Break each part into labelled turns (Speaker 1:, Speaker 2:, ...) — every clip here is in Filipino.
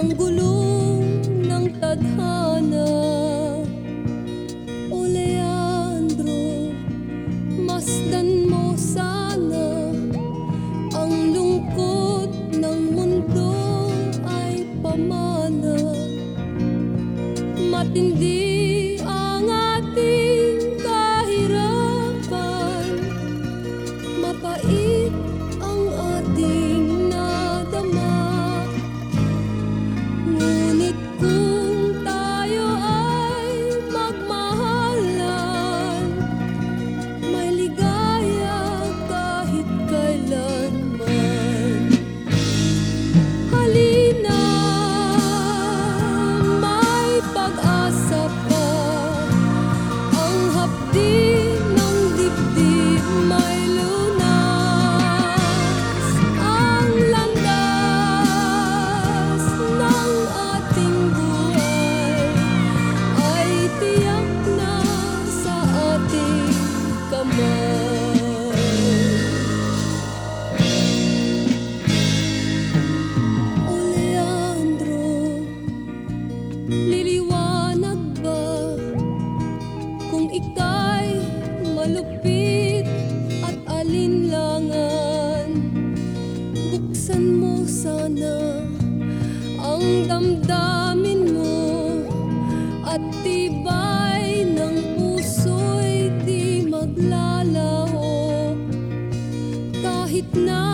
Speaker 1: ng ika'y malupit at alinlangan. Buksan mo sana ang damdamin mo At tibay ng puso'y di maglalaho. Kahit na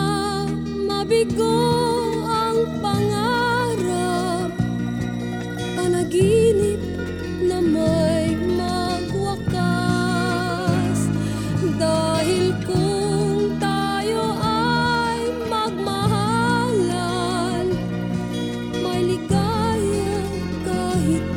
Speaker 1: mabigo ang pangarap Panaginip hitam